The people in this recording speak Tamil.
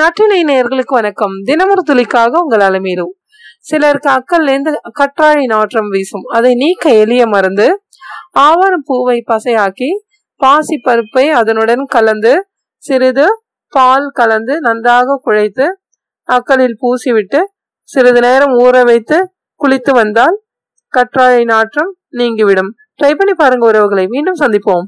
நற்றினை நேர்களுக்கு வணக்கம். தினமொரு துளிக்காக உங்கள் அலமீரு சிலருக்கு அக்கல்லேருந்து கற்றாழை நாற்றம் வீசும். அதை நீக்க எளிய மருந்து ஆவாரம் பூவை பசையாக்கி பாசி பருப்பை அதனுடன் கலந்து சிறிது பால் கலந்து நன்றாக குழைத்து அக்கலில் பூசிவிட்டு சிறிது நேரம் ஊற வைத்து குளித்து வந்தால் கற்றாழை நாற்றம் நீங்கிவிடும். ட்ரை பண்ணி பாருங்க உறவுகளை. மீண்டும் சந்திப்போம்.